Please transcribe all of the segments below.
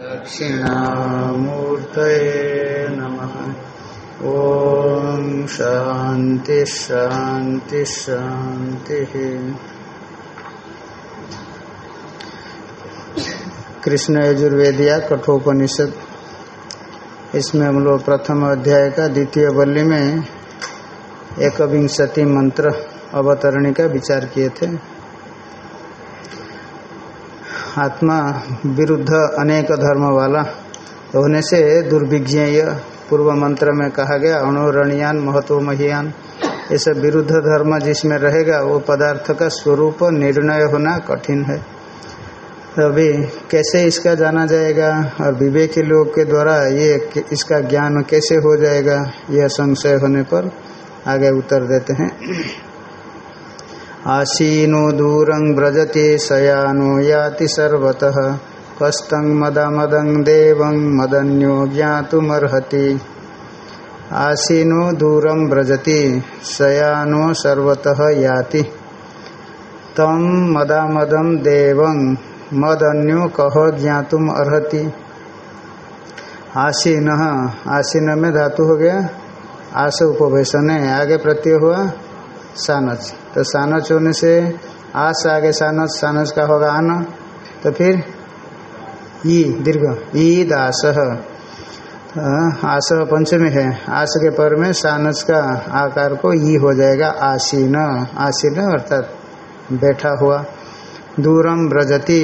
दक्षिणामूर्तये नम। ॐ शांति शांति शांति कृष्ण यजुर्वेदिया कठोपनिषद। इसमें हम लोग प्रथम अध्याय का द्वितीय बल्ली में एक विंशति मंत्र अवतरणी का विचार किए थे। आत्मा विरुद्ध अनेक धर्म वाला होने से दुर्भिज्ञेय पूर्व मंत्र में कहा गया, अणुरणियान महत्व महियान सब विरुद्ध धर्म जिसमें रहेगा, वो पदार्थ का स्वरूप निर्णय होना कठिन है। अभी कैसे इसका जाना जाएगा, और विवेकी लोग के द्वारा ये इसका ज्ञान कैसे हो जाएगा, यह संशय होने पर आगे उत्तर देते हैं। आसीनो दूरं व्रजति शयानो याति सर्वतः। कस्तं मदमदं देवं मदन्यो ज्ञातुमर्हति। आसीनो दूरं व्रजति शयानो सर्वतः याति। तम मदामदं देवं मदन्यो कह ज्ञातुम अर्हति आसीन आसीन में धातु हो गया। आस उपवेशन है, आगे प्रत्यय हुआ, सानच। तो सानच होने से आस आगे सानच सानच का होगा आन तो फिर ई, दीर्घ, ई दास। आस पंचमी है। आस के पर में सानच का आकार को ई हो जाएगा आसीन। आसीन अर्थात बैठा हुआ। दूरम ब्रजति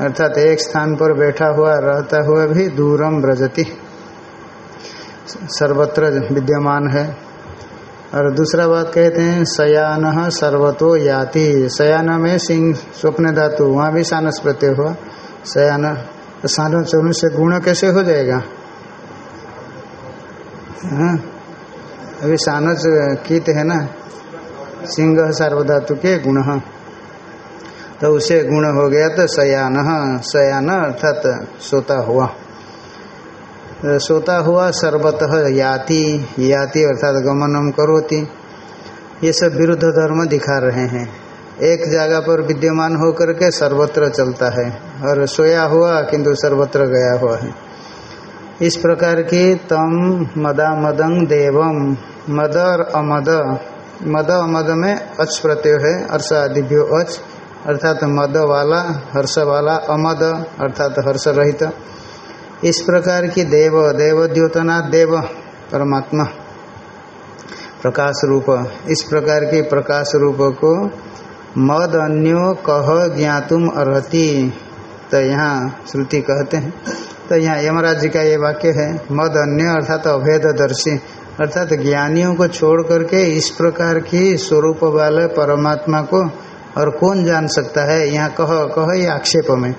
अर्थात एक स्थान पर बैठा हुआ, रहता हुआ भी दूरम ब्रजति सर्वत्र विद्यमान है। और दूसरा बात कहते हैं, सयान सर्वतो याति। सयान में सिंह, स्वप्न धातु, वहाँ भी सानस प्रत्यय हुआ। सयान, सानस से गुण कैसे हो जाएगा? हाँ? अभी सानस कीत है ना? सिंह सार्वधातु के गुण। तो उसे गुण हो गया तो सयान सयान अर्थात सोता हुआ। सोता हुआ सर्वतः याति याति अर्थात गमनम करोति। ये सब विरुद्ध धर्म दिखा रहे हैं। एक जगह पर विद्यमान होकर के सर्वत्र चलता है और सोया हुआ किंतु सर्वत्र गया हुआ है। इस प्रकार की तम, मदा मदंग देवम मद और अमद। मद, अमद में अच प्रत्यय है अर्ष आदिभ्यो अच अर्थात मद वाला, हर्ष वाला, अमद, अर्थात हर्ष रहित। इस प्रकार की देव देव द्योतना देव परमात्मा। प्रकाश रूप, इस प्रकार के प्रकाश रूप को मद अन्यो कह ज्ञातुम अर्ति तो यहाँ श्रुति कहते हैं। तो यहाँ यमराज जी का ये वाक्य है, मद अन्य अर्थात अभेददर्शी। अर्थात ज्ञानियों को छोड़ करके इस प्रकार की स्वरूप वाले परमात्मा को और कौन जान सकता है? यहाँ कह कह ये आक्षेप में।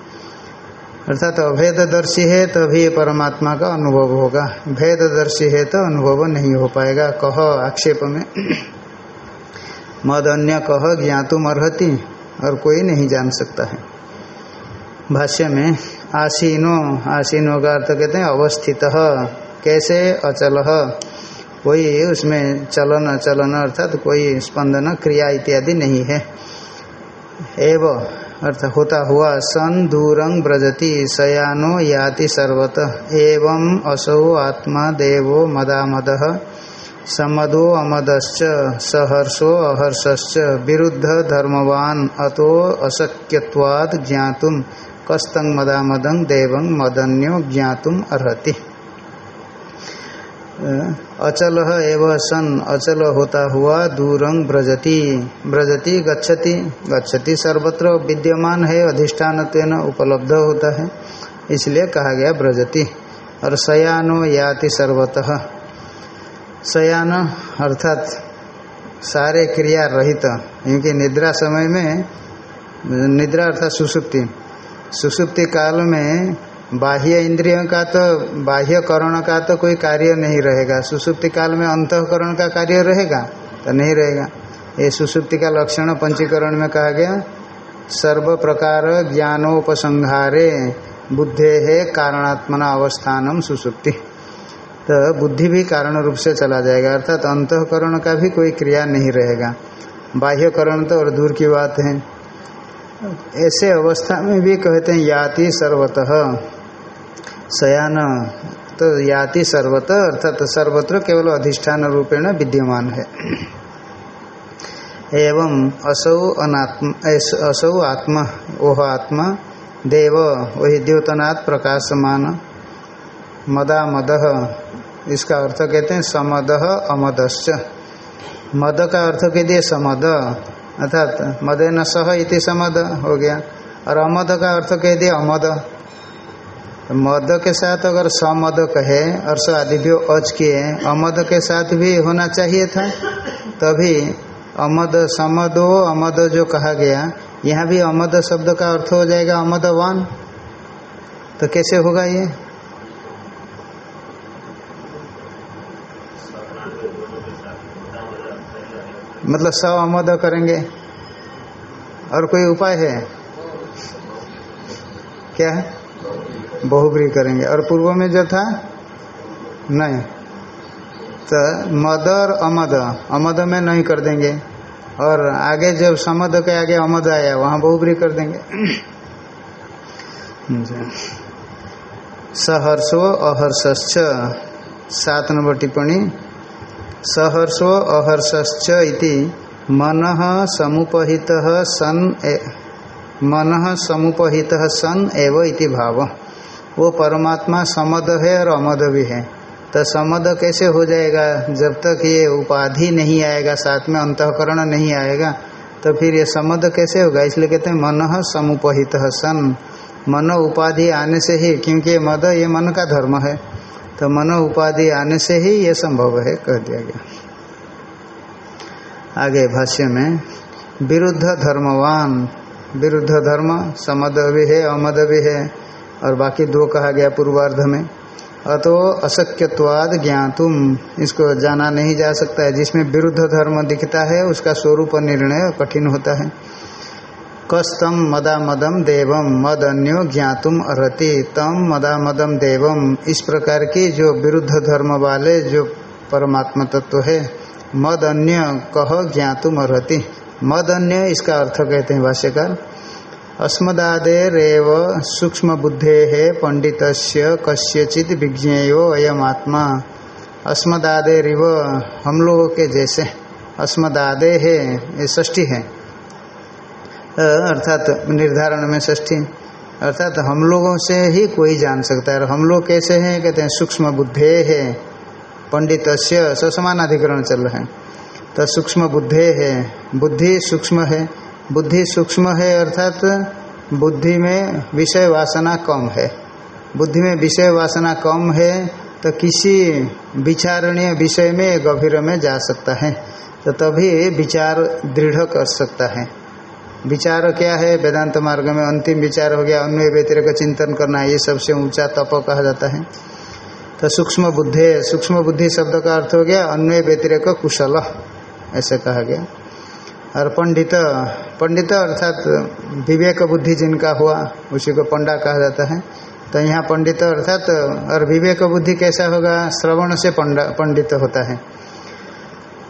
अर्थात अभेददर्शी है, तभी तो परमात्मा का अनुभव होगा। भेददर्शी है तो अनुभव नहीं हो पाएगा। कह आक्षेप में, मद अन्य कह ज्ञातुम अर्हति, और कोई नहीं जान सकता है। भाष्य में, आसीनो आसीनो का अर्थ कहते हैं, अवस्थित, कैसे अचल, कोई उसमें चलन, अचलन अर्थात कोई स्पंदन, क्रिया इत्यादि नहीं है। एव अर्थ होता हुआ, सन दूरं ब्रजति शयानो याति सर्वत, एवं असौ आत्मा देवो मदामद, समदो अमदश्च, सहर्षो अहर्षश्च, विरुद्ध धर्मवान, अतो अशक्यवाद ज्ञातुम कस्तंग मदामदं देवं मदन्यो ज्ञातुम अर्हति। अचल एवं सन, अचल होता हुआ दूरंग ब्रजति ब्रजति गच्छति गच्छति सर्वत्र विद्यमान है अधिष्ठान उपलब्ध होता है। इसलिए कहा गया ब्रजति और शयानो याति सर्वतः। शयान अर्थात सारे क्रिया रहित, क्योंकि निद्रा समय में, निद्रा अर्थात सुसुप्ति। सुसुप्ति काल में बाह्य इंद्रियों का तो बाह्य करण का तो कोई कार्य नहीं रहेगा। सुसुप्ति काल में अंतकरण का कार्य रहेगा तो नहीं रहेगा। ये सुसुप्ति का लक्षण पंचीकरण में कहा गया, सर्व प्रकार ज्ञानोपसंहारे बुद्धे है कारणात्मना अवस्थानम सुसुप्ति। तो बुद्धि भी कारण रूप से चला जाएगा, अर्थात तो अंतकरण का भी कोई क्रिया नहीं रहेगा। बाह्यकरण तो और दूर की बात है। ऐसे अवस्था में भी कहते हैं, याति सर्वतः। शयान तो याति सर्वतः, अर्थात सर्वत्र केवल अधिष्ठान रूपेण विद्यमान है। एवं असौ अनात्म असौ आत्मा, ओह आत्मा, देव वही द्योतनाथ प्रकाशमान, मदा मद, इसका अर्थ कहते हैं समद अमदश्च। मद का अर्थ कह दिए समद, अर्थात मदे न सह इति समद हो गया। और अमद का अर्थ कह दिए अमद। मद के साथ अगर समद कहे और स आदिभ्यो अच किए अमद के साथ भी होना चाहिए था? तभी अमद समदो, अमद जो कहा गया, यहाँ भी अमद शब्द का अर्थ हो जाएगा अमद वन तो कैसे होगा ये? मतलब स अमद करेंगे। और कोई उपाय है? क्या है? बहुब्री करेंगे। और पूर्व में जो था? नहीं। तो मद और अमद। अमद में नहीं कर देंगे। और आगे जब समद के आगे अमद आया, वहाँ बहुब्री कर देंगे। सहर्षो अहर्ष्च सात नंबर टिप्पणी। सहर्षो अहर्ष्च इति मन समुपहित सन मन समुपहित सन एव इति भाव। वो परमात्मा समद है और अमद भी है। तो समद कैसे हो जाएगा? जब तक ये उपाधि नहीं आएगा, साथ में अंतकरण नहीं आएगा तो फिर ये समद कैसे होगा? इसलिए कहते हैं, मन समुपहित सन। मन उपाधि आने से ही, क्योंकि ये मद, ये मन का धर्म है। तो मन उपाधि आने से ही ये संभव है, कह दिया गया। आगे भाष्य में, विरुद्ध धर्मवान। विरुद्ध धर्म, समद भी है, अमद भी है। और बाकी दो कहा गया पूर्वार्ध में। अतो अशक्यवाद ज्ञातुम। इसको जाना नहीं जा सकता है। जिसमें विरुद्ध धर्म दिखता है, उसका स्वरूप निर्णय कठिन होता है। कस्तम मदा मदम देवम मद अन्यो ज्ञातुम अर्ति तम मदा मदम देवम इस प्रकार की जो विरुद्ध धर्म वाले, जो परमात्मा तत्व है मद अन्य कह ज्ञातुम अर्ति मद अन्य इसका अर्थ कहते हैं भाष्यकार। अस्मदादेरव सूक्ष्म बुद्धे है पंडित कस्यचित विज्ञेयो अयम आत्मा अस्मदादेरिव हम लोगों के जैसे। अस्मदादे है ये ष्ठी है। अर्थात निर्धारण में ष्ठी अर्थात हम लोगों से ही कोई जान सकता है। और हम लोग कैसे हैं? कहते हैं सूक्ष्म बुद्धे है पंडित समान अधिकरण चल रहे हैं। तो सूक्ष्म बुद्धे है बुद्धि सूक्ष्म है। बुद्धि सूक्ष्म है अर्थात बुद्धि में विषय वासना कम है। बुद्धि में विषय वासना कम है तो किसी विचारणीय विषय में गभीर में जा सकता है। तो तभी विचार दृढ़ कर सकता है। विचार क्या है? वेदांत मार्ग में अंतिम विचार हो गया। अन्य व्यतिरिक चिंतन करना, ये सबसे ऊँचा तप कहा जाता है। तो सूक्ष्म बुद्धि सूक्ष्म बुद्धि शब्द का अर्थ हो गया अन्य व्यतिरिक कुशल, ऐसे कहा गया। और पंडित पंडित अर्थात विवेक बुद्धि जिनका हुआ, उसी को पंडा कहा जाता है। तो यहाँ पंडित अर्थात, और विवेक बुद्धि कैसा होगा? श्रवण से पंडा, पंडित होता है।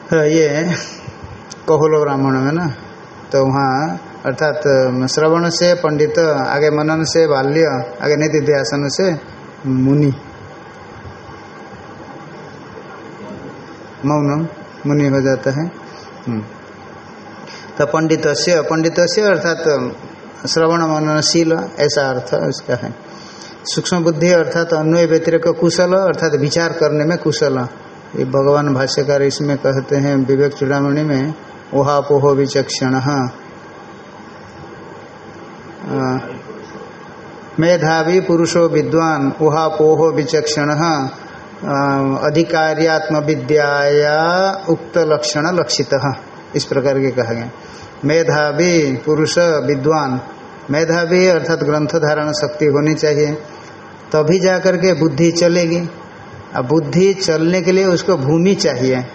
तो ये कहोलो ब्राह्मण में ना? तो वहाँ अर्थात, श्रवण से पंडित, आगे मनन से बाल्य, आगे निधिध्यासन से मुनि। मौन, मुनि हो जाता है। तो पंडित से पंडित से अर्थात तो श्रवण मननशील ऐसा अर्थ इसका है। सूक्ष्म बुद्धि अर्थात अन्वय व्यतिरिक कुशल, अर्थात विचार करने में कुशल। ये भगवान भाष्यकार इसमें कहते हैं, विवेक चूड़ामणि में ओहापोह विचक्षण। मेधावी पुरुषो विद्वान उहापोह विचक्षण। अधिकार्यात्म विद्याया उक्त लक्षण लक्षित। इस प्रकार के कहा गया। मेधावी, पुरुष, विद्वान। मेधावी अर्थात ग्रंथ धारण शक्ति होनी चाहिए। तभी जा कर के बुद्धि चलेगी। अब बुद्धि चलने के लिए उसको भूमि चाहिए।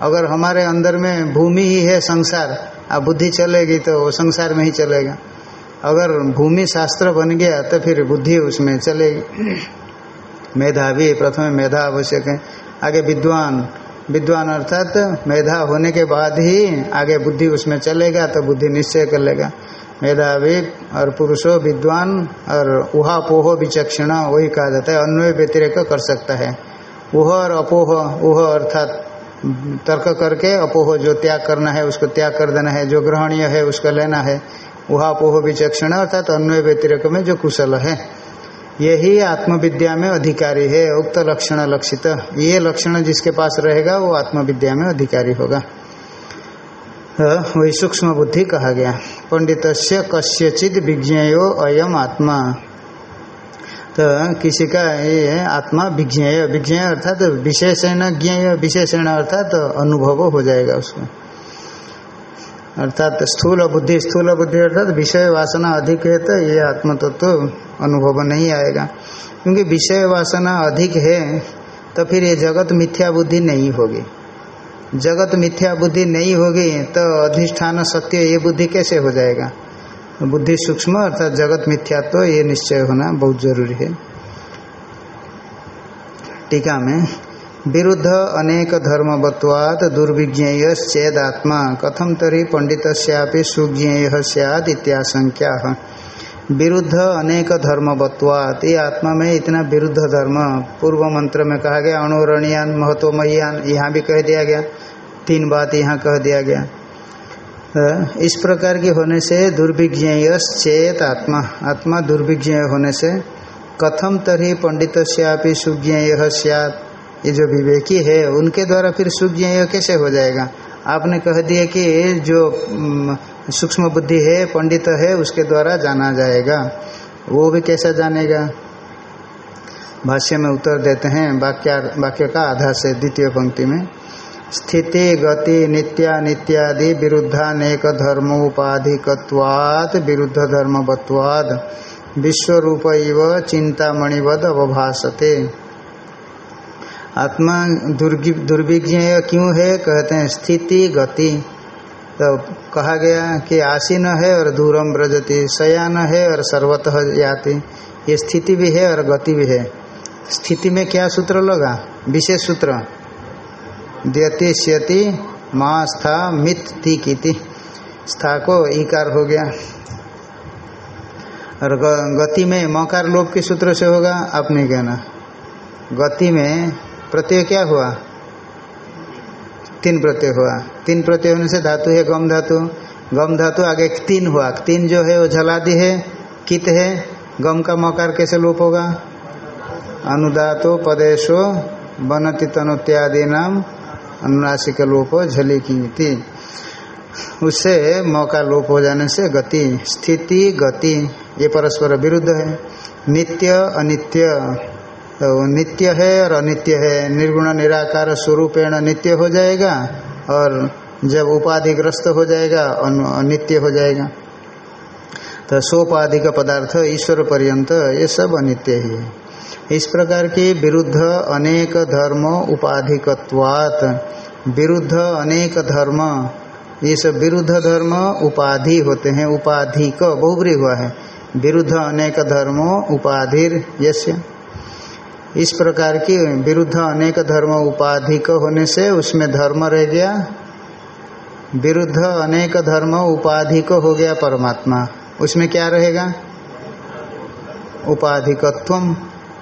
अगर हमारे अंदर में भूमि ही है संसार, अब बुद्धि चलेगी तो वो संसार में ही चलेगा। अगर भूमि शास्त्र बन गया तो फिर बुद्धि उसमें चलेगी। मेधावी, प्रथम मेधा आवश्यक है। आगे विद्वान विद्वान अर्थात मेधा होने के बाद ही आगे बुद्धि उसमें चलेगा तो बुद्धि निश्चय कर लेगा। मेधावी और पुरुषो विद्वान और उहा पोह विचक्षण, वही कहा जाता है, अन्वय व्यतिरेक कर सकता है। वह और अपोह वह अर्थात तर्क करके अपोह जो त्याग करना है, उसको त्याग कर देना है, जो ग्रहणीय है, उसको लेना है। वह अपोह विचक्षण अर्थात अन्वय व्यतिरेक में जो कुशल है। यही आत्मविद्या में अधिकारी है, उक्त लक्षण लक्षित। ये लक्षण जिसके पास रहेगा, वो आत्मविद्या में अधिकारी होगा। वही सूक्ष्म बुद्धि कहा गया। पंडित से कस्यचित विज्ञेयो अयम आत्मा। तो किसी का ये आत्मा विज्ञेय विज्ञेय अर्थात विशेषण ज्ञेय, विशेषण अर्थात अनुभव हो जाएगा उसको अर्थात स्थूल बुद्धि स्थूल बुद्धि अर्थात विषय वासना अधिक है तो ये आत्म तत्व तो अनुभव नहीं आएगा। क्योंकि विषय वासना अधिक है तो फिर ये जगत मिथ्या बुद्धि नहीं होगी। जगत मिथ्या बुद्धि नहीं होगी तो अधिष्ठान सत्य ये बुद्धि कैसे हो जाएगा? बुद्धि सूक्ष्म अर्थात जगत मिथ्यात्व तो ये निश्चय होना बहुत ज़रूरी है। टीका में विरुद्ध अनेक धर्मवत्वाद दुर्विज्ञेय चेदात्मा कथम तरी पंडित सुज्ञेय सैद इत्याशंक्या विरुद्ध अनेक धर्मवत्वात। ये आत्मा में इतना विरुद्ध धर्म पूर्व मंत्र में कहा गया अणुरणियान महत्वमयान यहाँ भी कह दिया गया, तीन बात यहाँ कह दिया गया। इस प्रकार की होने से दुर्विज्ञेय चेत आत्मा आत्मा दुर्विज्ञेय होने से कथम तरी पंडित सुज्ञेय सैद ये जो विवेकी है, उनके द्वारा फिर सूक्ष्म कैसे हो जाएगा? आपने कह दिया कि जो सूक्ष्म बुद्धि है, पंडित है, उसके द्वारा जाना जाएगा। वो भी कैसा जानेगा? भाष्य में उत्तर देते हैं, वाक्य वाक्य का आधा से द्वितीय पंक्ति में। स्थिति, गति, नित्या, नित्यादि विरुद्धानेक धर्मोपाधिकवाद विरुद्ध धर्मवत्वाद विश्वरूप चिंतामणिवद अवभाषते आत्मा दुर्विज्ञ क्यों है? कहते हैं, स्थिति गति। तो कहा गया कि आसीन है और दूरम ब्रजति शयान है और सर्वतः याति। ये स्थिति भी है और गति भी है। स्थिति में क्या सूत्र लगा? विशेष सूत्र। द्यति श्यति माँ स्था मित ती की स्था को इकार हो गया। और गति में मकार लोप के सूत्र से होगा आपने कहना। गति में प्रत्यय क्या हुआ? तीन प्रत्यय हुआ। तीन प्रत्यय होने से धातु है, गम धातु। गम धातु आगे तीन हुआ। तीन जो है, वो झलादि है, कित है, गम का मकार कैसे लोप होगा? अनुदातो पदेशो बनति तनुत्यादि नाम अनुनासिक लोप झली की उससे मौका लोप हो जाने से गति, स्थिति, गति, ये परस्पर विरुद्ध है। नित्य, अनित्य। तो नित्य है और अनित्य है। निर्गुण निराकार स्वरूपेण नित्य हो जाएगा और जब उपाधिग्रस्त हो जाएगा अनित्य हो जाएगा। तो सोपाधि का पदार्थ ईश्वर पर्यंत ये सब अनित्य ही है। इस प्रकार की विरुद्ध अनेक धर्म उपाधिकवात विरुद्ध अनेक धर्म, ये सब विरुद्ध धर्म उपाधि होते हैं। उपाधि का बहुबरी हुआ है। विरुद्ध अनेक धर्मो उपाधिर यश्य इस प्रकार की विरुद्ध अनेक धर्म उपाधिक होने से उसमें धर्म रह गया। विरुद्ध अनेक धर्म उपाधिक हो गया परमात्मा। उसमें क्या रहेगा? उपाधिकत्व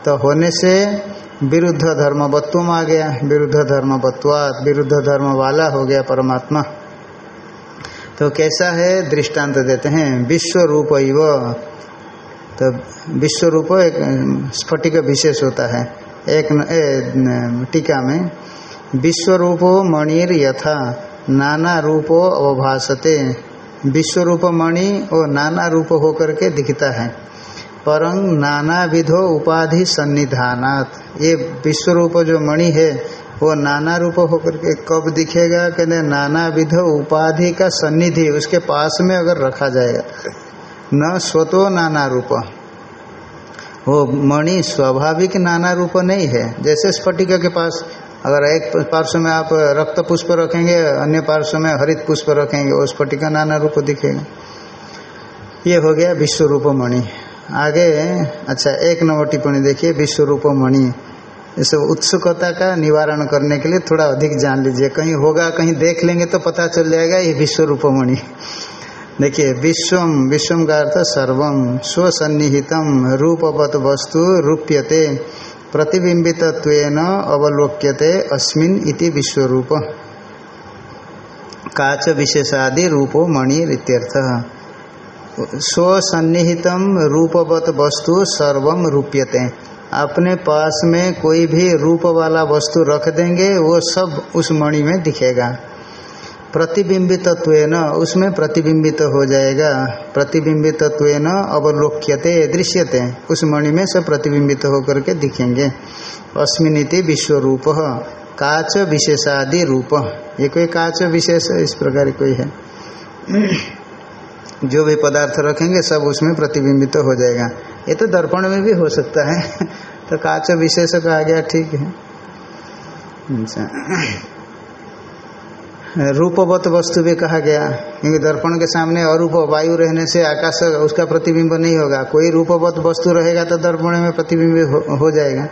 तो होने से विरुद्ध धर्मवत्व आ गया। विरुद्ध धर्मवत्वात, विरुद्ध धर्म वाला हो गया परमात्मा। तो कैसा है? दृष्टांत देते हैं। विश्व रूप तो विश्व रूप एक स्फटिक विशेष होता है। एक टीका में विश्व रूपो मणिर यथा, नाना रूपो अवभाषते विश्व रूप मणि वो नाना रूप होकर के दिखता है। परंग नाना विधो उपाधि सन्निधानात। ये विश्व रूप जो मणि है, वो नाना रूप होकर के कब दिखेगा? कहते नाना विधो उपाधि का सन्निधि, उसके पास में अगर रखा जाएगा। न स्वतो नाना रूप। वो मणि स्वाभाविक नाना रूप नहीं है। जैसे स्फटिक के पास अगर एक पार्श्व में आप रक्त पुष्प रखेंगे, अन्य पार्श्व में हरित पुष्प रखेंगे, वो स्फटिका नाना रूप दिखेगा। ये हो गया विश्व रूप मणि। आगे अच्छा एक नंबर टिप्पणी देखिए विश्व रूप मणि। इस उत्सुकता का निवारण करने के लिए थोड़ा अधिक जान लीजिए। कहीं होगा, कहीं देख लेंगे तो पता चल जाएगा, ये विश्व रूप मणि। देखिए विश्वम विश्वम का अर्थ सर्वम स्वसन्निहितम रूपवत वस्तु रूप्यते प्रतिबिंबित अवलोक्यते अस्मिन इति विश्वरूप। काच विशेषादि रूपो मणि इत्यर्थ। स्वसन्निहितम रूपवत वस्तु सर्वम रूप्यते। अपने पास में कोई भी रूप वाला वस्तु रख देंगे, वो सब उस मणि में दिखेगा। प्रतिबिंबित उसमें प्रतिबिंबित हो जाएगा। प्रतिबिंबित न अवलोक्यते, दृश्यते। उस मणि में सब प्रतिबिंबित होकर के दिखेंगे। अस्मिनिति विश्व रूप काच विशेषादि रूप। ये कोई काच विशेष इस प्रकार कोई है। जो भी पदार्थ रखेंगे, सब उसमें प्रतिबिंबित तो हो जाएगा। ये तो दर्पण में भी हो सकता है। तो काच विशेष कहा गया, ठीक है। अच्छा। रूपवत वस्तु भी कहा गया। क्योंकि दर्पण के सामने अरूप वायु रहने से आकाश उसका प्रतिबिंब नहीं होगा। कोई रूपवत वस्तु रहेगा तो दर्पण में प्रतिबिंब हो, हो जाएगा।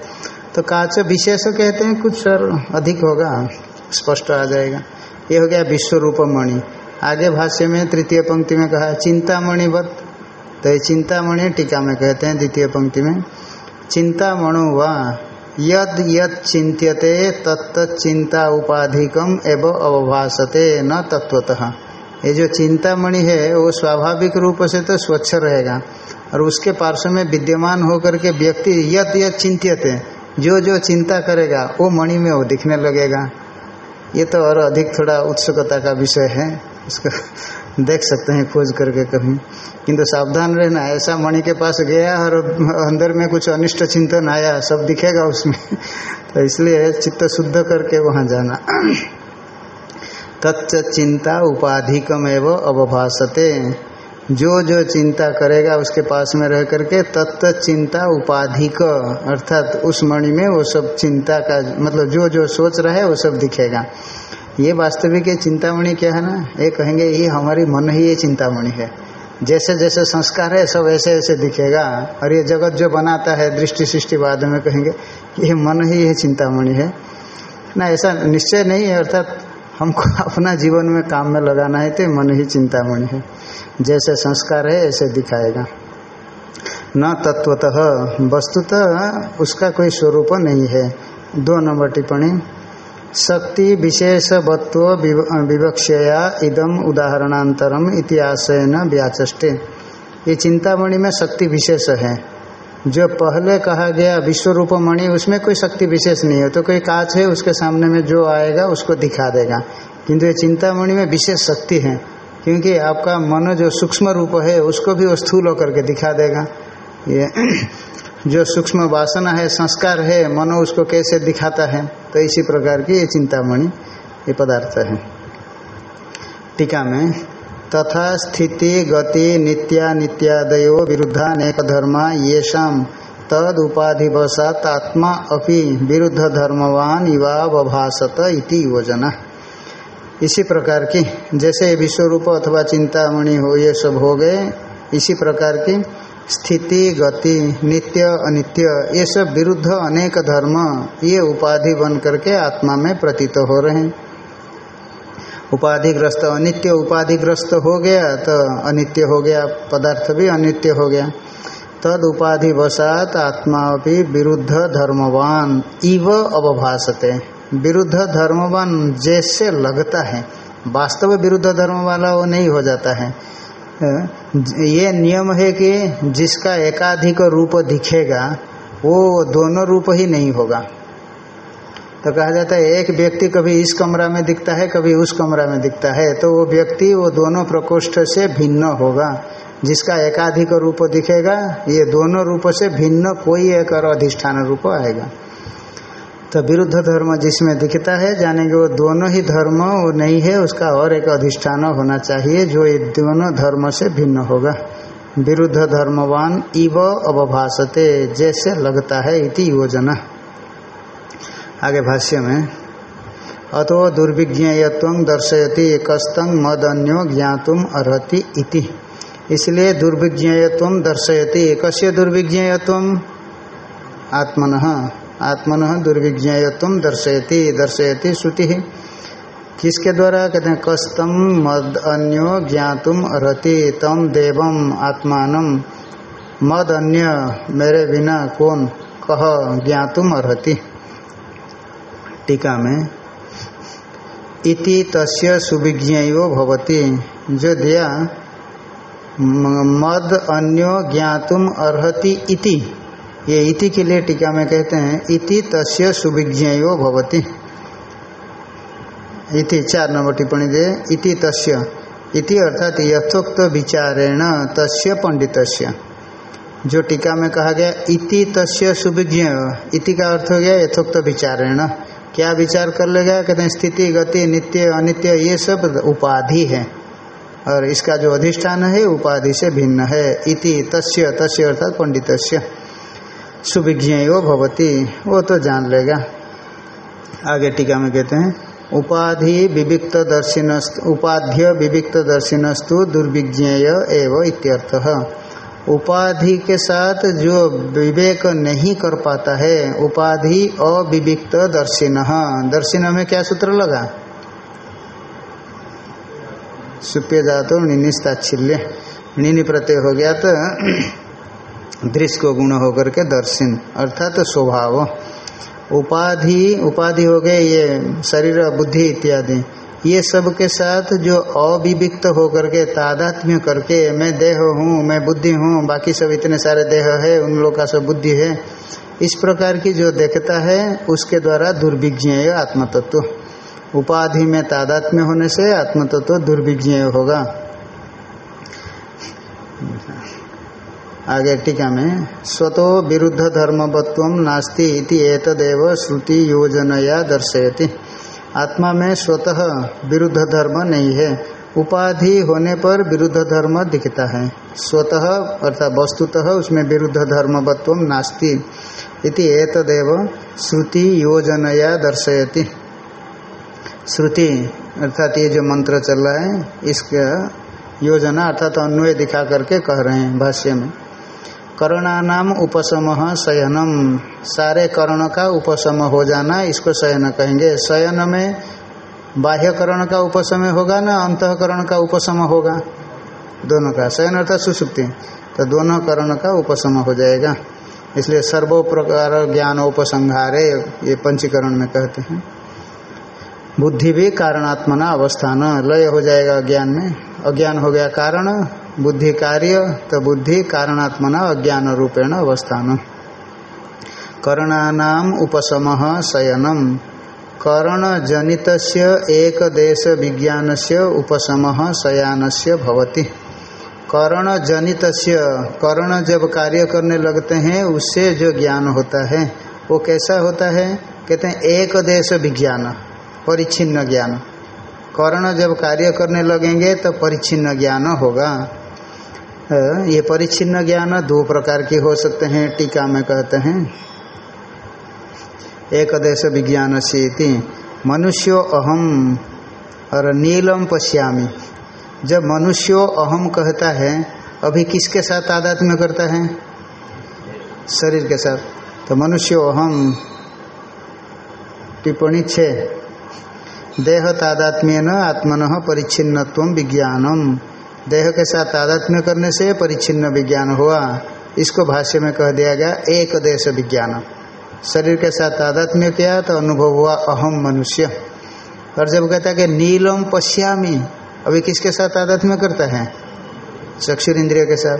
तो काच विशेष कहते हैं कुछ सर अधिक होगा स्पष्ट आ जाएगा। ये हो गया विश्व रूप मणि आगे भाष्य में तृतीय पंक्ति में कहा चिंतामणिवत। तो ये चिंतामणि टीका में कहते हैं द्वितीय पंक्ति में चिंतामणु व यद यद चिंत्यते तत्त चिंता उपाधिकम एवं अवभाषते न तत्वतः ये जो चिंतामणि है, वो स्वाभाविक रूप से तो स्वच्छ रहेगा। और उसके पार्श्व में विद्यमान होकर के व्यक्ति यद यद चिंत्यते जो जो चिंता करेगा, वो मणि में वो दिखने लगेगा। ये तो और अधिक थोड़ा उत्सुकता का विषय है उसको देख सकते हैं खोज करके कभी किंतु सावधान रहना, ऐसा मणि के पास गया और अंदर में कुछ अनिष्ट चिंतन आया, सब दिखेगा उसमें। तो इसलिए चित्त शुद्ध करके वहाँ जाना। तत्च चिंता उपाधिकम एवं अवभाषते जो जो चिंता करेगा उसके पास में रह करके तत्त चिंता उपाधिक, अर्थात उस मणि में वो सब चिंता का मतलब जो जो सोच रहा है वो सब दिखेगा। ये वास्तविक चिंतामणि क्या है ना? ये कहेंगे, ये हमारी मन ही ये चिंतामणि है। जैसे जैसे संस्कार है, सब ऐसे ऐसे दिखेगा। और ये जगत जो बनाता है, दृष्टि सृष्टि बाद में कहेंगे ये मन ही ये चिंतामणि है। ना, ऐसा निश्चय नहीं है, अर्थात हमको अपना जीवन में काम में लगाना है तो मन ही चिंतामणि है। जैसे संस्कार है, ऐसे दिखाएगा। न तत्वतः, वस्तुतः उसका कोई स्वरूप नहीं है। दो नंबर टिप्पणी। शक्ति विशेषवत्व विवक्षया इदम उदाहरणांतरम इतिहास न व्याचष्टे ये चिंतामणि में शक्ति विशेष है। जो पहले कहा गया विश्व रूप मणि उसमें कोई शक्ति विशेष नहीं है। तो कोई कांच है, उसके सामने में जो आएगा, उसको दिखा देगा। किंतु ये चिंतामणि में विशेष शक्ति है। क्योंकि आपका मन जो सूक्ष्म रूप है, उसको भी वो स्थूल होकर के दिखा देगा। ये जो सूक्ष्म वासना है, संस्कार है, मनो उसको कैसे दिखाता है? तो इसी प्रकार की ये चिंतामणि, ये पदार्थ है। टीका में, तथा स्थिति, गति, नित्या, नित्यादयो विरुद्धानेक धर्मा ये शाम तद उपाधिवशात आत्मा अपि विरुद्ध धर्मवान इवा वभासत इति योजना। इसी प्रकार की, जैसे विश्वरूप अथवा चिंतामणि हो, ये सब हो गए, इसी प्रकार की स्थिति, गति, नित्य, अनित्य, ये सब विरुद्ध अनेक धर्म, ये उपाधि बन करके आत्मा में प्रतीत हो रहे हैं। उपाधिग्रस्त, अनित्य उपाधिग्रस्त हो गया तो अनित्य हो गया, पदार्थ भी अनित्य हो गया। तद उपाधि वसात, आत्मा भी विरुद्ध धर्मवान, इव अवभाषते विरुद्ध धर्मवान जैसे लगता है, वास्तव विरुद्ध धर्म वाला वो नहीं हो जाता है। ये नियम है कि जिसका एकाधिक रूप दिखेगा, वो दोनों रूप ही नहीं होगा। तो कहा जाता है, एक व्यक्ति कभी इस कमरा में दिखता है, कभी उस कमरा में दिखता है। तो वो व्यक्ति, वो दोनों प्रकोष्ठ से भिन्न होगा। जिसका एकाधिक रूप दिखेगा, ये दोनों रूप से भिन्न, कोई एक और अधिष्ठान रूप आएगा। तो विरुद्ध धर्म जिसमें दिखता है, जानेंगे वो दोनों ही धर्म वो नहीं है, उसका और एक अधिष्ठान होना चाहिए, जो ये दोनों धर्म से भिन्न होगा। विरुद्ध धर्मवान इव अवभाषते जैसे लगता है इति योजना। आगे भाष्य में, अतो दुर्विज्ञेयत्व दर्शयति कस्तंग मदन्यो ज्ञातुम अर्ति इति। इसलिए दुर्विज्ञेयत्व दर्शयति कस्य दुर्विज्ञेयत्व आत्मन। आत्मन दुर्विज्ञेयत्व दर्शयति दर्शयति श्रुति। किसके द्वारा? कहते हैं कस्तम मद अन्यो ज्ञातुम अर्ति तम देवम आत्मान। मद अन्य, मेरे बिना कौन? कह ज्ञातुम अर्ति टीका में, इति तस्य सुविज्ञो भवति। जो दिया मद अन्यो ज्ञातुम अर्हति इति। ये इति के लिए टीका में कहते हैं, इति तस्य सुविज्ञो भवति। इति चार नंबर टिप्पणी दे, इति तस्य। इति अर्थात यथोक्त विचारेण, तस्य पंडितस्य। जो टीका में कहा गया, इति तस्य सुविज्ञ इति का अर्थ हो गया यथोक्त विचारेण। क्या विचार कर लेगा कहते हैं, स्थिति, गति, नित्य, अनित्य, ये सब उपाधि है। और इसका जो अधिष्ठान है, उपाधि से भिन्न है। इति तस्य तस्य अर्थात पंडितस्य। सुविज्ञ भवती, वो तो जान लेगा। आगे टीका में कहते हैं, उपाधि विविक्त दर्शिन उपाध्य विविक्त दर्शिनस्तु दुर्विज्ञेय एवं इत्यर्थ। उपाधि के साथ जो विवेक नहीं कर पाता है, उपाधि अविविक्त दर्शिन दर्शिन में क्या सूत्र लगा? सुप्य जातो निनिस्ताच्छिल्य निनि प्रत्यय हो गया तो दृश्य को गुण होकर के दर्शन, अर्थात तो स्वभाव। उपाधि उपाधि हो गए, ये शरीर, बुद्धि इत्यादि। ये सब के साथ जो अविविक्त होकर के, तादात्म्य करके, मैं देह हूँ, मैं बुद्धि हूँ, बाकी सब इतने सारे देह है, उन लोग का सब बुद्धि है। इस प्रकार की जो देखता है, उसके द्वारा दुर्विज्ञेय आत्मतत्व। उपाधि में तादात्म्य होने से आत्मतत्व दुर्विज्ञेय होगा। आगे टीका में, स्वतो विरुद्ध धर्मवत्व नास्ति इति एतदेव श्रुति योजनया दर्शयति। आत्मा में स्वतः विरुद्ध धर्म नहीं है। उपाधि होने पर विरुद्ध धर्म दिखता है। स्वतः अर्थात वस्तुतः उसमें विरुद्ध धर्मवत्व नास्ति इति एतदेव श्रुति योजनया दर्शयति। श्रुति, अर्थात ये जो मंत्र चल रहा है, इसका योजना अर्थात अन्वय दिखा करके कह रहे हैं भाष्य में। करणानाम उपशम शयनम। सारे कर्ण का उपशम हो जाना, इसको शयन कहेंगे। शयन में बाह्यकरण का उपशम होगा ना अंतकरण का उपशम होगा? दोनों का। शयन अर्थात सुसुप्ति। तो दोनों करण का उपशम हो जाएगा। इसलिए सर्वो प्रकार ज्ञान उपसंहारे ये पंचीकरण में कहते हैं। बुद्धि भी कारणात्मना अवस्थान लय हो जाएगा ज्ञान में। अज्ञान हो गया कारण, बुद्धि कार्य तो बुद्धि कारणात्मना अज्ञान रूपेण अवस्थान। करणानाम उपशम शयनम। करण जनित एक देश विज्ञान से उपशम शयान से भवती। कर्ण जनित कर्ण जब कार्य करने लगते हैं, उससे जो ज्ञान होता है, वो कैसा होता है? कहते हैं, एक देश विज्ञान। परिच्छिन्न ज्ञान। कर्ण जब कार्य करने लगेंगे तो परिच्छिन्न ज्ञान होगा। ये परिच्छिन्न ज्ञान दो प्रकार के हो सकते हैं, टीका में कहते हैं। एक देश विज्ञान से मनुष्यो अहम, और नीलम पश्यामी। जब मनुष्यो अहम कहता है, अभी किसके साथ आदत में करता है? शरीर के साथ। तो मनुष्यो अहम, टिप्पणी छ। देह तादात्म्य न आत्मन परिच्छिन्नत्व विज्ञानम। देह के साथ तादात्म्य करने से परिच्छिन्न विज्ञान हुआ। इसको भाष्य में कह दिया गया एक देश विज्ञान। शरीर के साथ तादात्म्य किया तो अनुभव हुआ अहम मनुष्य। और जब कहता है कि नीलम पश्यामी, अभी किसके साथ तादात्म्य करता है? चक्षुर इंद्रिय के साथ।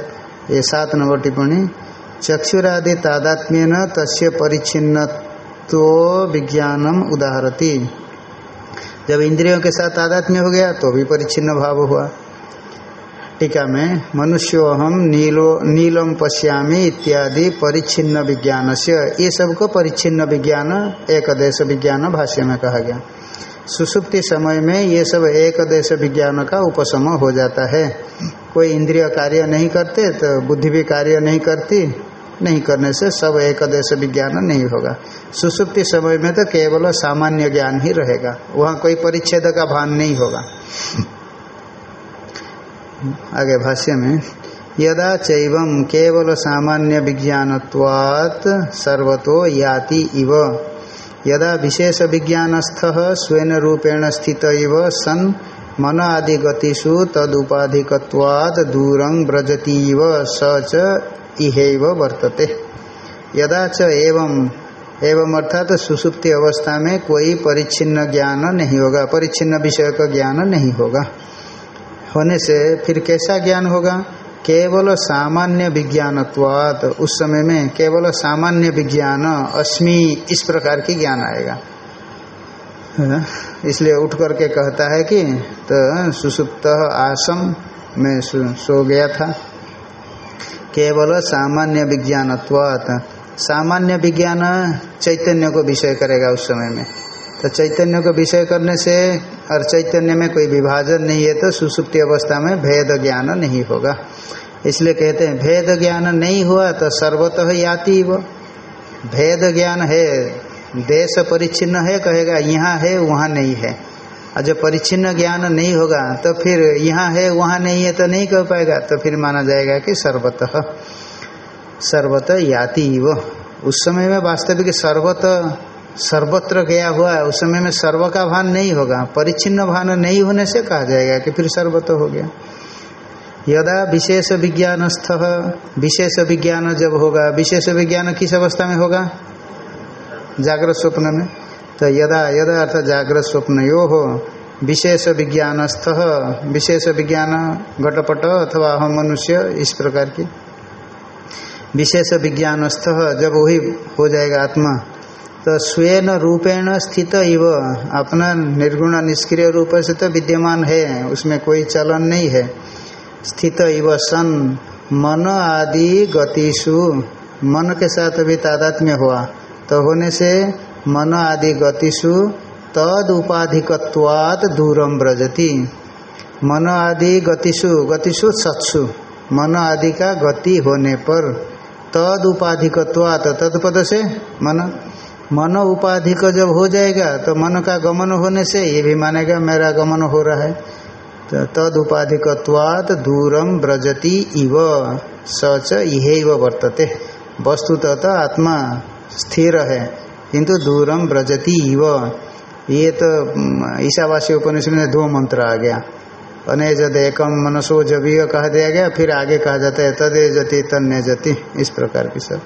ये सात नंबर टिप्पणी। चक्षुरादि तादात्म्य न तस्य परिच्छिन्न तो विज्ञानम उदाहरती। जब इंद्रियों के साथ तादात्म्य हो गया तो भी परिच्छिन्न भाव हुआ। टीका में मनुष्यो हम नीलो, नीलम पश्यामी इत्यादि परिच्छिन्न विज्ञान से ये सबको परिच्छिन्न विज्ञान एक देश विज्ञान भाष्य में कहा गया। सुसुप्ति समय में ये सब एक देश विज्ञान का उपशम हो जाता है। कोई इंद्रिय कार्य नहीं करते तो बुद्धि भी कार्य नहीं करती। नहीं करने से सब एक देश विज्ञान नहीं होगा। सुसुप्ति समय में तो केवल सामान्य ज्ञान ही रहेगा। वहाँ कोई परिच्छेद का भान नहीं होगा। आगे भाष्य में, यदा चैवम केवल सामान्य विज्ञानत्वात् सर्वतो याति इव। यदा विशेष विज्ञानस्थ स्वेन रूपेण स्थित इव, सन मन आदि गतिषु तदुपाधिकवाद दूरं व्रजतीव स च इहेव वर्तते। यदा च एवं एवं अर्थात तो सुसुप्ति अवस्था में कोई परिच्छिन्न ज्ञान नहीं होगा परिच्छिन्न विषय का ज्ञान नहीं होगा। होने से फिर कैसा ज्ञान होगा? केवल सामान्य विज्ञानत्वात। उस समय में केवल सामान्य विज्ञान अस्मि इस प्रकार की ज्ञान आएगा। हाँ, इसलिए उठ करके कहता है कि तो सुसुप्त आसम में सो गया था। केवल सामान्य विज्ञानत्वात। सामान्य विज्ञान चैतन्य को विषय करेगा उस समय में। तो चैतन्य को विषय करने से और चैतन्य में कोई विभाजन नहीं है तो सुसुप्ति अवस्था में भेद ज्ञान नहीं होगा। इसलिए कहते हैं, भेद ज्ञान नहीं हुआ तो सर्वतः याति वो। भेद ज्ञान है, देश परिच्छिन्न है, कहेगा, यहाँ है, वहाँ नहीं है। और जब परिच्छिन्न ज्ञान नहीं होगा तो फिर यहाँ है, वहाँ नहीं है तो नहीं कह पाएगा। तो फिर माना जाएगा कि सर्वतः, सर्वत याति वो। उस समय में वास्तविक सर्वत सर्वत्र गया हुआ है। उस समय में सर्व का भान नहीं होगा। परिच्छिन्न भान नहीं होने से कहा जाएगा कि फिर सर्वत हो गया। यदा विशेष विज्ञानस्थ, विशेष विज्ञान जब होगा, विशेष विज्ञान किस अवस्था में होगा? जागृत स्वप्न में। तो यदा यदा अर्थात जागृत स्वप्न यो हो, विशेष विज्ञानस्थ, विशेष विज्ञान घटपट अथवा हम मनुष्य, इस प्रकार की। विशेष विज्ञानस्थ जब वही हो जाएगा आत्मा तो स्वेन रूपेण स्थित इव, अपना निर्गुण निष्क्रिय रूप से तो विद्यमान है, उसमें कोई चलन नहीं है। स्थित इव सन, मन आदि गतिषु, मन के साथ भी तादात्म्य हुआ तो होने से मन आदि गतिषु तद उपाधिकवाद दूरम ब्रजति मन आदि गतिषु गतिषु सत्सु। मन आदि का गति होने पर। तद उपाधिकवात तत्पद से मन मन उपाधि का जब हो जाएगा तो मन का गमन होने से ये भी मानेगा, मेरा गमन हो रहा है। तो तद उपाधिकवाद दूरम ब्रजति इव सच इव वर्तते। वस्तुतः आत्मा स्थिर है। किंतु दूरम ब्रजति इव। ये तो ईशावासी उपनिषद में दो मंत्र आ गया। अने जद एकम मनसो जबीय कह दिया गया, फिर आगे कहा जाता है, तदे जति तन्य जति, इस प्रकार की सब।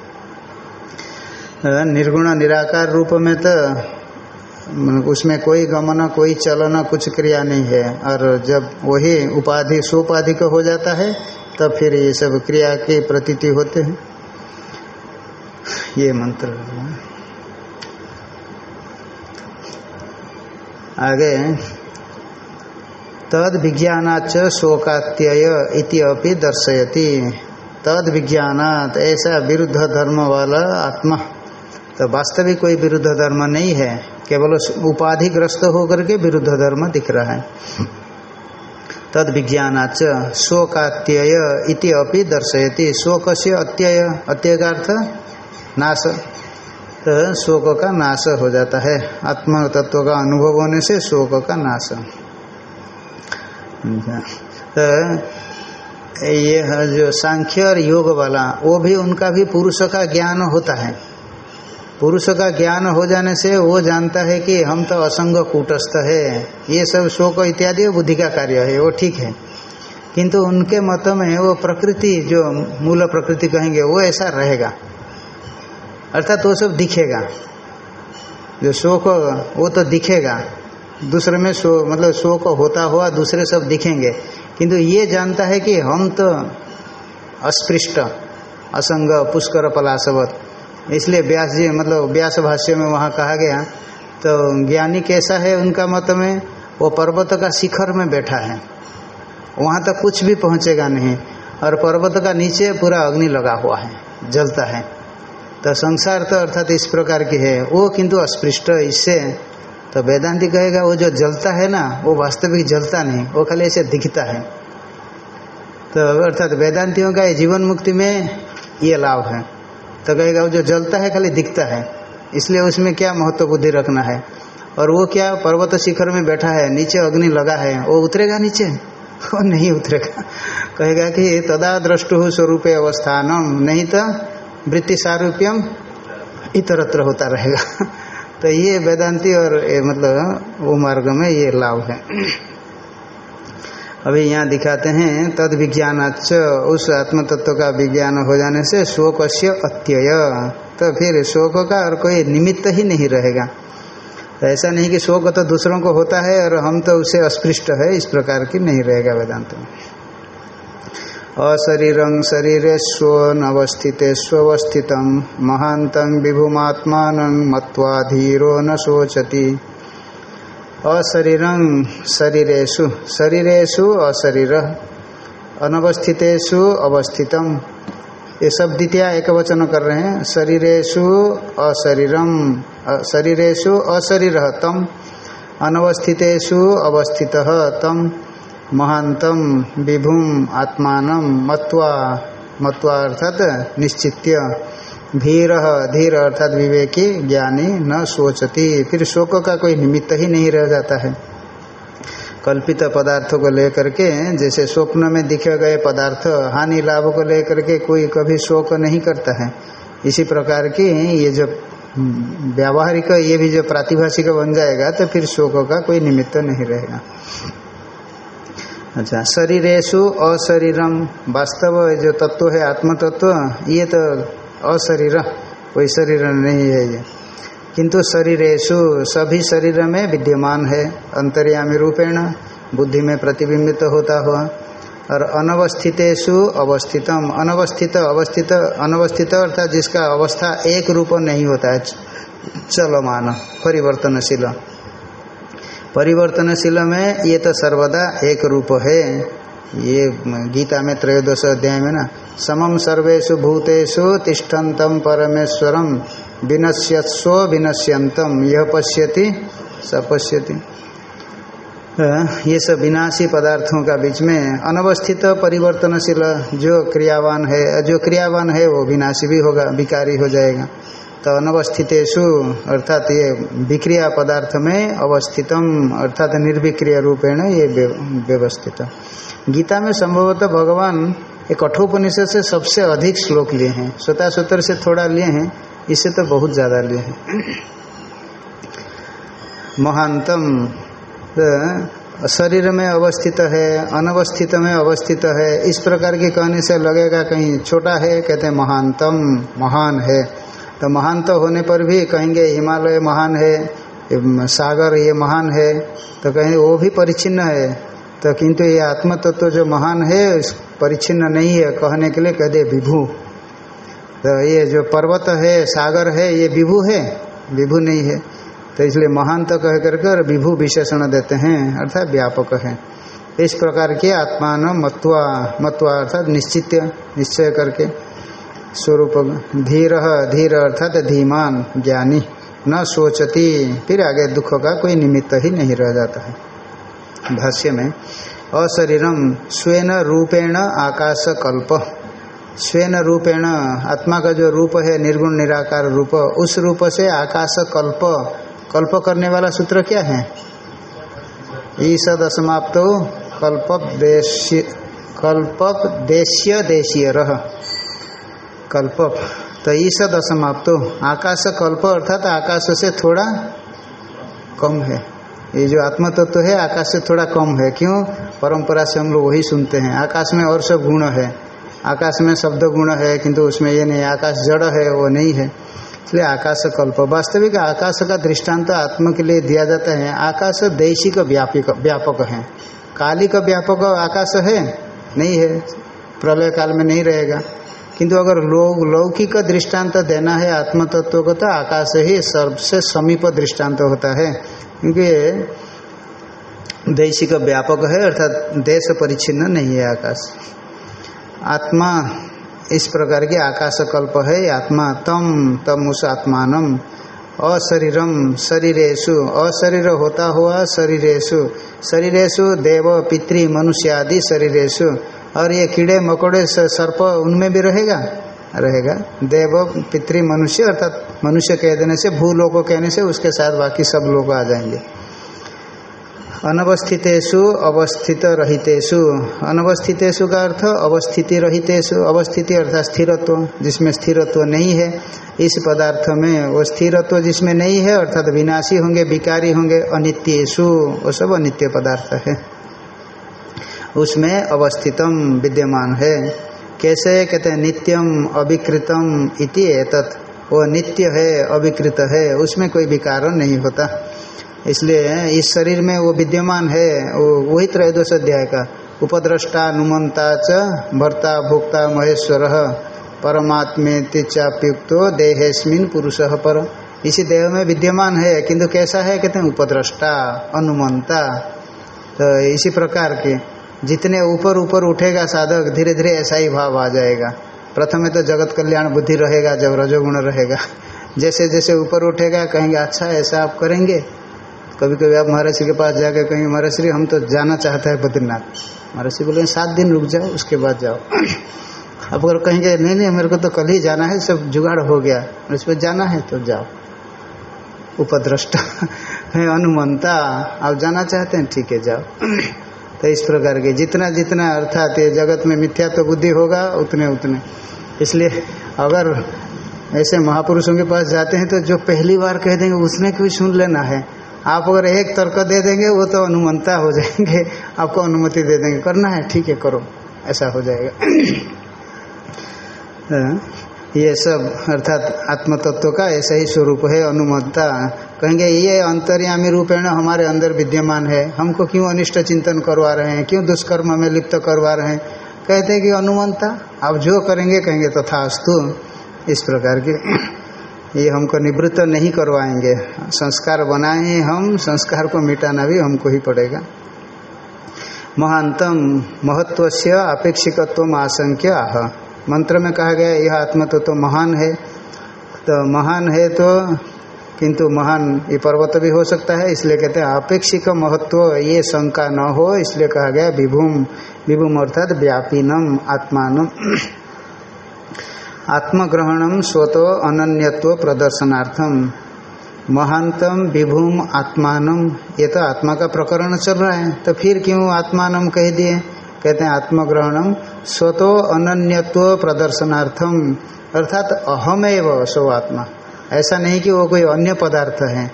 निर्गुण निराकार रूप में तो उसमें कोई गमन, कोई चलन, कुछ क्रिया नहीं है। और जब वही उपाधि सोपाधि का हो जाता है, तब फिर ये सब क्रिया के प्रतीति होते हैं। ये मंत्र। आगे, तद विज्ञानाच शोकात्यय इति दर्शयति। तद विज्ञानात ऐसा विरुद्ध धर्म वाला आत्मा। तो वास्तविक कोई विरुद्ध धर्म नहीं है, केवल उपाधिग्रस्त होकर के विरुद्ध धर्म दिख रहा है। तद विज्ञानाच शोकात्यय इति अपि दर्शयति। शोक से अत्यय अत्यय का अर्थ नाश। तो शोक का नाश हो जाता है। आत्म तत्व का अनुभव होने से शोक का नाश। तो ये जो सांख्य और योग वाला, वो भी उनका भी पुरुष का ज्ञान होता है। पुरुष का ज्ञान हो जाने से वो जानता है कि हम तो असंग कूटस्थ है। ये सब शोक इत्यादि बुद्धि का कार्य है, वो ठीक है। किंतु उनके मत में वो प्रकृति, जो मूल प्रकृति कहेंगे, वो ऐसा रहेगा। अर्थात वो सब दिखेगा। जो शोक वो तो दिखेगा। दूसरे में शो मतलब शोक होता हुआ दूसरे सब दिखेंगे। किंतु ये जानता है कि हम तो अस्पृष्ट, असंग, पुष्कर, पलाशवत। इसलिए व्यास जी मतलब व्यास भाष्य में वहाँ कहा गया तो ज्ञानी कैसा है उनका मत में? वो पर्वत का शिखर में बैठा है। वहाँ तक कुछ भी पहुँचेगा नहीं। और पर्वत का नीचे पूरा अग्नि लगा हुआ है, जलता है। तो संसार तो अर्थात इस प्रकार की है। वो किंतु अस्पृष्ट, इससे तो वेदांति कहेगा, वो जो जलता है ना, वो वास्तविक जलता नहीं, वो खाली ऐसे दिखता है। तो अर्थात वेदांतियों का जीवन मुक्ति में ये लाभ है। तो कहेगा, वो जो जलता है, खाली दिखता है। इसलिए उसमें क्या महत्व बुद्धि रखना है? और वो क्या पर्वत शिखर में बैठा है, नीचे अग्नि लगा है, वो उतरेगा नीचे? वो नहीं उतरेगा। कहेगा कि तदा द्रष्टु स्वरूप अवस्थानम, नहीं तो वृत्ति सारूप्यम इतरत्र होता रहेगा। तो ये वेदांति और ये मतलब वो मार्ग में ये लाभ है। अभी यहाँ दिखाते हैं, तद विज्ञानाच उस आत्म तत्व का विज्ञान हो जाने से शोक से अत्यय। तो फिर शोक का और कोई निमित्त ही नहीं रहेगा। तो ऐसा नहीं कि शोक तो दूसरों को होता है और हम तो उसे अस्पृष्ट है, इस प्रकार की नहीं रहेगा वेदांत में। अशरीरं शरीरे स्वस्थित स्वस्थित महात मत्वा धीरो न शोचती। अशरीरं शरीरेशु शरीरेशु अशरीर, अनवस्थितेषु अवस्थितम ये सब द्वितीय एक वचन कर रहे हैं शरीरेशु अशरीरम शरीरेशु अशरीर तम अनवस्थितेषु अवस्थित तम महांतम विभुम आत्मान मत्वा मत्वा अर्थात निश्चित्य। धीर धीर अर्थात विवेकी, ज्ञानी न सोचती। फिर शोक का कोई निमित्त ही नहीं रह जाता है। कल्पित पदार्थों को लेकर के, जैसे स्वप्न में दिखे गए पदार्थ, हानि लाभ को लेकर के कोई कभी शोक नहीं करता है। इसी प्रकार की ये जो व्यावहारिक, ये भी जो प्रातिभाषिक बन जाएगा तो फिर शोक का कोई निमित्त नहीं रहेगा। अच्छा शरीरेशु अशरीरम वास्तव जो तत्व है आत्म तत्व ये तो अशरीर, कोई शरीर नहीं है ये। किंतु शरीरेशु सभी शरीर में विद्यमान है, अंतर्यामी रूपेण, बुद्धि में प्रतिबिंबित होता हुआ। और अनवस्थितेशु अवस्थितम, अनवस्थित, अवस्थित, अनवस्थित अर्थात जिसका अवस्था एक रूप नहीं होता है, चलमान, परिवर्तनशील। परिवर्तनशील में ये तो सर्वदा एक रूप है। ये गीता में त्रयोदश अध्याय में ना समम सर्वेशु भूतेषु तिष्ठन्तम परमेश्वरम विनश्यस्व विनश्यंतम यह पश्यति स पश्यति। ये सब विनाशी पदार्थों का बीच में अनवस्थित परिवर्तनशील जो क्रियावान है, जो क्रियावान है वो विनाशी भी होगा, विकारी हो जाएगा। तो अनवस्थितेशु अर्थात ये विक्रिया पदार्थ में अवस्थितम अर्थात निर्विक्रिय रूपेण ये व्यवस्थित। गीता में संभवतः भगवान एक कठोपनिषद से सबसे अधिक श्लोक लिए हैं। स्वता सूत्र से थोड़ा लिए हैं इससे तो बहुत ज़्यादा लिए हैं। महानतम तो शरीर में अवस्थित है अनवस्थित में अवस्थित है, इस प्रकार के कहने से लगेगा कहीं छोटा है, कहते हैं महानतम महान है। तो महान तो होने पर भी कहेंगे, हिमालय महान है सागर ये महान है। तो कहेंगे, वो भी परिचिन्न है। तो किंतु ये आत्म तत्व तो जो महान है परिचिन्न नहीं है, कहने के लिए कह दे, विभू। तो ये जो पर्वत है, सागर है, ये विभू है, विभू नहीं है। तो इसलिए महान तो कह करके और विभू विशेषण देते हैं, अर्थात व्यापक है। इस प्रकार के आत्मान मत्वा मत्वा अर्थात निश्चित निश्चय करके। स्वरूप। धीर धीर अर्थात धीमान, ज्ञानी। न सोचती, फिर आगे दुख का कोई निमित्त ही नहीं रह जाता है। भाष्य में अशरीरम स्वेन रूपेण आकाश कल्प स्वेन रूपेण, आत्मा का जो रूप है, निर्गुण, निराकार रूप, उस रूप से आकाश कल्प कल्प करने वाला सूत्र क्या है? ईसद समाप्त कल्पक देश कल्पक देशीय देशीय रह कल्प। तो ईसद असमाप्त आकाश कल्प अर्थात आकाश से थोड़ा कम है। ये जो आत्म तत्व तो है, आकाश से थोड़ा कम है। क्यों? परंपरा से हम लोग वही सुनते हैं। आकाश में और सब गुण है। आकाश में शब्द गुण है, किंतु उसमें ये नहीं, आकाश जड़ है, वो नहीं है। इसलिए आकाश कल्प। वास्तविक आकाश का दृष्टांत आत्म के लिए दिया जाता है। आकाश देशिक व्यापक व्यापक है। काली का व्यापक आकाश है? नहीं है। प्रलय काल में नहीं रहेगा। किंतु अगर लोग, लौकिक दृष्टांत देना है आत्म तत्व को तो आकाश ही सबसे समीप दृष्टांत होता है। क्योंकि देशिक व्यापक है, अर्थात देश परिच्छिन्न नहीं है आकाश। आत्मा इस प्रकार के आकाश कल्प है, आत्मा तम तम उस आत्मान अशरीरम शरीरेशु अशरीर होता हुआ शरीरेशु शरीरेशु देव, पितृ, मनुष्य आदि शरीरेशु और ये कीड़े मकोड़े सर्प उनमें भी रहेगा? रहेगा। देव, पितृ, मनुष्य, अर्थात मनुष्य कह देने से भू लोग कहने से, उसके साथ बाकी सब लोग आ जाएँगे। अनवस्थितेषु अवस्थित रहितेषु। अनवस्थितेषु का अर्थ अवस्थिति रहितेषु। अवस्थिति अर्थात स्थिरत्व, जिसमें स्थिरत्व नहीं है, इस पदार्थ में। वो स्थिरत्व जिसमें नहीं है, अर्थात विनाशी होंगे, विकारी होंगे अनित्येशु वो सब अनित्य पदार्थ है। उसमें अवस्थितम विद्यमान है। कैसे कहते हैं, नित्यम अविकृतम इति एतत्। वो नित्य है, अविकृत है, उसमें कोई विकार नहीं होता। इसलिए इस शरीर में वो विद्यमान है, वो वही त्रयोदश अध्याय का। उपद्रष्टा नुमंता च भर्ता भोक्ता महेश्वर परमात्मे चाप्युक्तो देहेस्मिन पुरुष पर। इसी देह में विद्यमान है, किंतु कैसा है? कहते हैं, उपद्रष्टा, अनुमंता। तो इसी प्रकार के जितने ऊपर ऊपर उठेगा साधक धीरे धीरे ऐसा ही भाव आ जाएगा। प्रथम तो जगत कल्याण बुद्धि रहेगा, जब रजोगुण रहेगा। जैसे जैसे ऊपर उठेगा, कहेंगे अच्छा ऐसा आप करेंगे? कभी कभी आप महर्षि के पास जाकर कहेंगे, महर्षि, हम तो जाना चाहते हैं बद्रीनाथ। महर्षि बोले सात दिन रुक जाओ, उसके बाद जाओ। अब अगर कहेंगे, नहीं नहीं, मेरे को तो कल ही जाना है, सब जुगाड़ हो गया उस पर जाना है तो जाओ। उपद्रष्टा, है, अनुमंता, आप जाना चाहते हैं, ठीक है, जाओ। तो इस प्रकार के जितना जितना अर्थात ये जगत में मिथ्या तो बुद्धि होगा उतने उतने। इसलिए अगर ऐसे महापुरुषों के पास जाते हैं तो जो पहली बार कह देंगे उसने क्यों सुन लेना है? आप अगर एक तर्क दे देंगे वो तो अनुमंता हो जाएँगे आपको अनुमति दे देंगे। करना है ठीक है करो। ऐसा हो जाएगा। हाँ, ये सब अर्थात आत्म तत्व का ऐसा ही स्वरूप है अनुमता। कहेंगे ये अंतर्यामी रूपेण हमारे अंदर विद्यमान है। हमको क्यों अनिष्ट चिंतन करवा रहे हैं? क्यों दुष्कर्म में लिप्त करवा रहे हैं? कहते हैं कि अनुमंता आप जो करेंगे कहेंगे तथास्तु इस प्रकार के ये हमको निवृत्त नहीं करवाएँगे। संस्कार बनाए हम संस्कार को मिटाना भी हमको ही पड़ेगा। महानतम महत्व से अपेक्षिकत्व आशंक्य। आह मंत्र में कहा गया यह आत्म तो, तो महान है। तो महान है तो किंतु महान ये पर्वत भी हो सकता है, इसलिए कहते हैं अपेक्षिक महत्व ये शंका न हो, इसलिए कहा गया विभूम विभूम अर्थात व्यापीनम आत्मान आत्मग्रहणम स्वतो अनन्यत्व प्रदर्शनार्थम। महानतम, विभूम आत्मान ये तो आत्मा का प्रकरण चल रहा है तो फिर क्यों आत्मान कह दिए? कहते हैं आत्मग्रहणम स्वतो अनन्यत्व प्रदर्शनार्थम, अर्थात अहमेव सो आत्मा। ऐसा नहीं कि वो कोई अन्य पदार्थ है।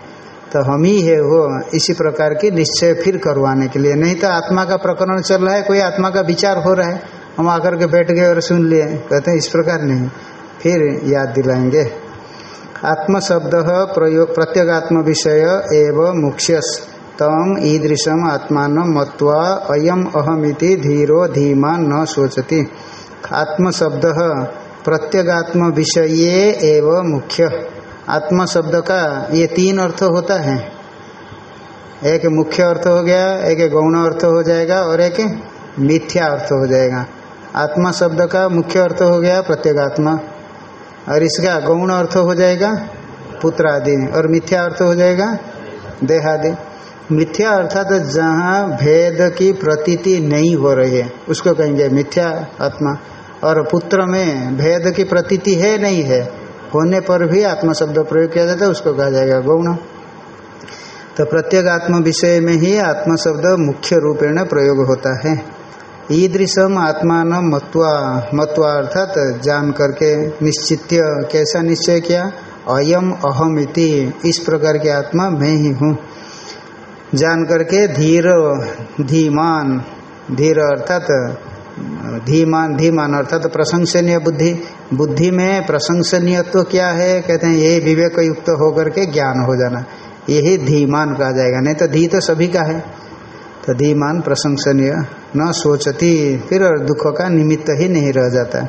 तो हम ही है वो इसी प्रकार की निश्चय फिर करवाने के लिए। नहीं तो आत्मा का प्रकरण चल रहा है, कोई आत्मा का विचार हो रहा है। हम आकर के बैठ गए और सुन लिए। कहते हैं, इस प्रकार नहीं। फिर याद दिलाएँगे। आत्म शब्द प्रयोग प्रत्यगात्म विषय एवं मुख्य तम ईदृशम आत्मान मत्वा अयम अहमिति धीरो धीमा न सोचती आत्मशब्द प्रत्यगात्म विषय एवं मुख्य। आत्मा शब्द का ये तीन अर्थ होता है। एक मुख्य अर्थ हो गया, एक गौण अर्थ हो जाएगा और एक मिथ्या अर्थ हो जाएगा। आत्मा शब्द का मुख्य अर्थ हो गया प्रत्येगात्मा। और इसका गौण अर्थ हो जाएगा पुत्र आदि और मिथ्या अर्थ हो जाएगा देहादि। मिथ्या अर्थात तो जहाँ भेद की प्रतीति नहीं हो रही है, उसको कहेंगे मिथ्या आत्मा। और पुत्र में भेद की प्रतीति है नहीं है होने पर भी आत्मा शब्द प्रयोग किया जाता है, उसको कहा जाएगा गौण। तो प्रत्येक आत्म विषय में ही आत्मा शब्द मुख्य रूपेण प्रयोग होता है। ईदृशम आत्मान मत्वा मत्वा अर्थात जान करके निश्चित्य, कैसा निश्चय किया? अयम अहम इति इस प्रकार की आत्मा मैं ही हूँ। जान करके धीर, धीमान, धीर अर्थात धीमान धीमान अर्थात तो प्रशंसनीय बुद्धि। बुद्धि में प्रशंसनीयत्व क्या है? कहते हैं यही विवेक युक्त होकर के ज्ञान हो जाना। यही धीमान कहा जाएगा। नहीं तो धी तो सभी का है। तो धीमान, प्रशंसनीय, न सोचती, फिर दुख का निमित्त ही नहीं रह जाता।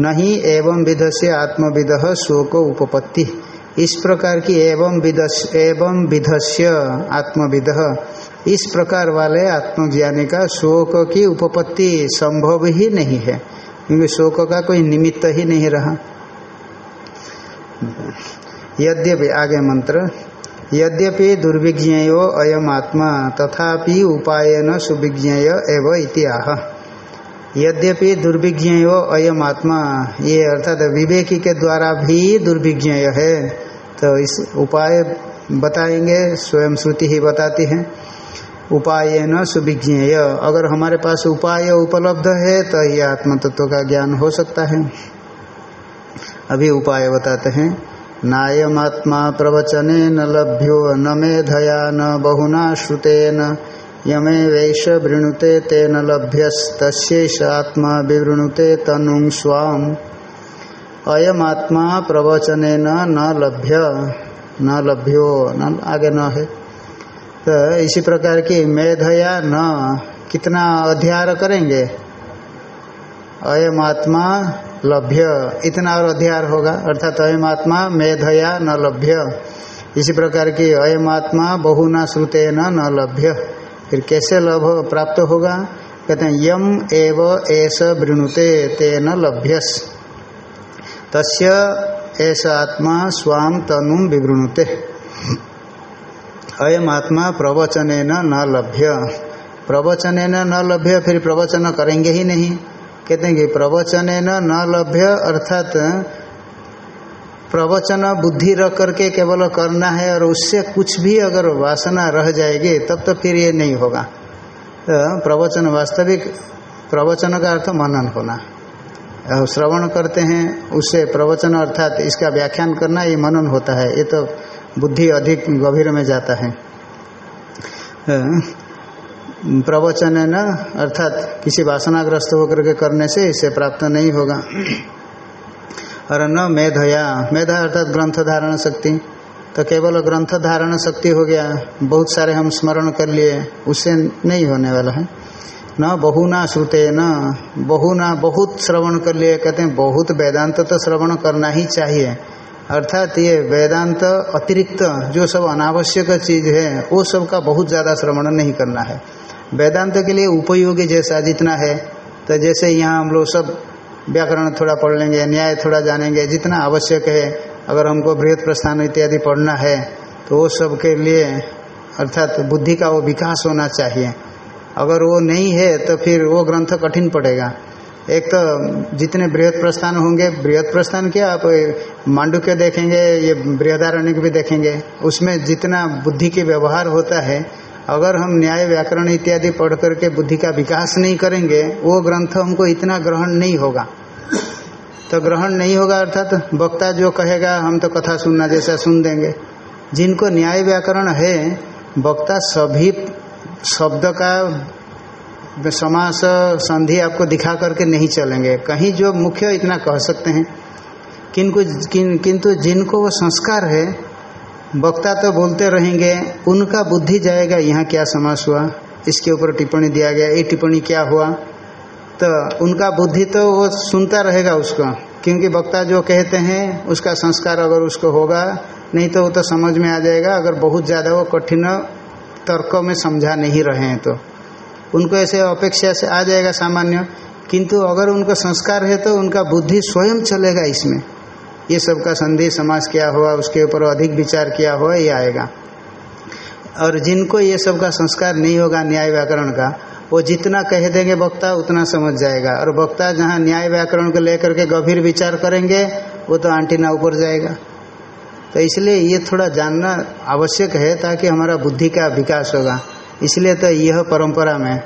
नहीं एवं विध से आत्मविद शोक उपपत्ति। इस प्रकार की एवं विध एवं विधस्य आत्मविद इस प्रकार वाले आत्मज्ञानी का शोक की उपपत्ति संभव ही नहीं है, क्योंकि शोक का कोई निमित्त ही नहीं रहा। यद्यपि, आगे मंत्र, यद्यपि दुर्विज्ञेयो अयम आत्मा, तथापि उपायन सुविज्ञेय एव इतिहा यद्यपि दुर्विज्ञेयो अयम आत्मा, ये अर्थात विवेकी के द्वारा भी दुर्विज्ञेय है तो इस उपाय बताएँगे, स्वयं श्रुति ही बताती है। उपाय न सुविज्ञेय। अगर हमारे पास उपाय उपलब्ध है तो ये आत्म तत्व का ज्ञान हो सकता है। अभी उपाय बताते हैं। नायमात्मा प्रवचने न लभ्यो न मेधया न बहुना श्रुतेन। यमे वैश वृणुते तेन लभ्यस्तस्यैष आत्मा विवृणुते तनु स्वाम। अयमात्मा प्रवचने न लभ्य। न लभ्यो, न आगे न है। तो इसी प्रकार की मेधया न कितना अध्यार करेंगे? अयम आत्मा लभ्य। इतना और अध्यार होगा, अर्थात अयम आत्मा मेधया न लभ्य। इसी प्रकार की अयम आत्मा बहुना श्रुते न न लभ्य। फिर कैसे लभ प्राप्त होगा? कहते हैं, यम एव एस वृणुते तेन लभ्यस। तस्य ऐसा आत्मा स्वाम तनु विवृणुते। अयम आत्मा प्रवचन न लभ्य। प्रवचन न लभ्य, फिर प्रवचन करेंगे ही नहीं। कहते हैं कि प्रवचन न लभ्य, अर्थात प्रवचन बुद्धि रख करके केवल करना है और उससे कुछ भी अगर वासना रह जाएगी, तब तो फिर ये नहीं होगा। तो प्रवचन वास्तविक, प्रवचन का अर्थ मनन होना। श्रवण करते हैं उससे प्रवचन अर्थात इसका व्याख्यान करना, ये मनन होता है। ये तो बुद्धि अधिक गभीर में जाता है। प्रवचन न, अर्थात किसी वासनाग्रस्त होकर के करने से इसे प्राप्त नहीं होगा। और न मेधया, मेधा अर्थात ग्रंथ धारण शक्ति। तो केवल ग्रंथ धारण शक्ति हो गया, बहुत सारे हम स्मरण कर लिए उससे नहीं होने वाला है। न बहुना श्रुते, न बहुना बहुत श्रवण कर लिए, कहते हैं बहुत वेदांत तो श्रवण करना ही चाहिए। अर्थात ये वेदांत अतिरिक्त जो सब अनावश्यक चीज़ है, वो सब का बहुत ज़्यादा श्रवण नहीं करना है। वेदांत के लिए उपयोगी जैसा जितना है तो जैसे यहाँ हम लोग सब व्याकरण थोड़ा पढ़ लेंगे, न्याय थोड़ा जानेंगे, जितना आवश्यक है, अगर हमको बृहद प्रस्थान इत्यादि पढ़ना है तो वो सब के लिए अर्थात बुद्धि का वो विकास होना चाहिए। अगर वो नहीं है तो फिर वो ग्रंथ कठिन पड़ेगा। एक तो जितने बृहद प्रस्थान होंगे, बृहद प्रस्थान क्या? आप मांडू के देखेंगे, ये बृहदारण्य भी देखेंगे। उसमें जितना बुद्धि के व्यवहार होता है, अगर हम न्याय व्याकरण इत्यादि पढ़ करके बुद्धि का विकास नहीं करेंगे, वो ग्रंथ हमको इतना ग्रहण नहीं होगा। तो ग्रहण नहीं होगा अर्थात वक्ता जो कहेगा, हम तो कथा सुनना जैसा सुन देंगे। जिनको न्याय व्याकरण है, वक्ता सभी शब्द का समास संधि आपको दिखा करके नहीं चलेंगे। कहीं जो मुख्य इतना कह सकते हैं। किनको किन, किंतु जिनको वो संस्कार है वक्ता तो बोलते रहेंगे उनका बुद्धि जाएगा यहाँ क्या समास हुआ? इसके ऊपर टिप्पणी दिया गया ये टिप्पणी क्या हुआ? तो उनका बुद्धि तो वो सुनता रहेगा उसको क्योंकि वक्ता जो कहते हैं उसका संस्कार अगर उसको होगा नहीं तो वो तो समझ में आ जाएगा अगर बहुत ज़्यादा वो कठिन तर्क में समझा नहीं रहे हैं तो। उनको ऐसे अपेक्षा से आ जाएगा सामान्य। किंतु अगर उनका संस्कार है तो उनका बुद्धि स्वयं चलेगा इसमें। ये सब का संधि समाज क्या हुआ, उसके ऊपर अधिक विचार किया हुआ, ये आएगा। और जिनको ये सब का संस्कार नहीं होगा न्याय व्याकरण का, वो जितना कह देंगे वक्ता, उतना समझ जाएगा। और वक्ता जहाँ न्याय व्याकरण को लेकर के गंभीर विचार करेंगे, वो तो आंटीना ऊपर जाएगा। तो इसलिए ये थोड़ा जानना आवश्यक है ताकि हमारा बुद्धि का विकास होगा। इसलिए तो यह परंपरा में,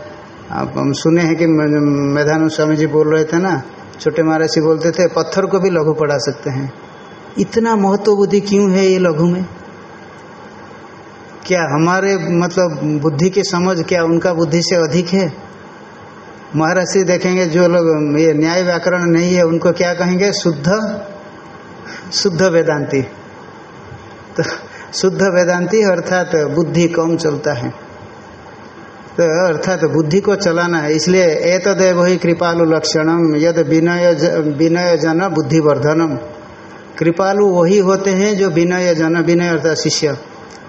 आप हम सुने हैं कि मेधानु स्वामी जी बोल रहे थे ना, छोटे महाराज जी बोलते थे, पत्थर को भी लघु पढ़ा सकते हैं। इतना महत्व बुद्धि क्यों है ये लघु में? क्या हमारे मतलब बुद्धि की समझ क्या उनका बुद्धि से अधिक है? महाराज देखेंगे, जो लोग, ये न्याय व्याकरण नहीं है, उनको क्या कहेंगे? शुद्ध शुद्ध वेदांती। तो शुद्ध वेदांती अर्थात बुद्धि कम चलता है। तो अर्थात तो बुद्धि को चलाना है, इसलिए एतदेव ही कृपालु लक्षणम यद विनय विनय जन बुद्धिवर्धनम। कृपालु वही होते हैं जो विनय जन विनय अर्थात शिष्य।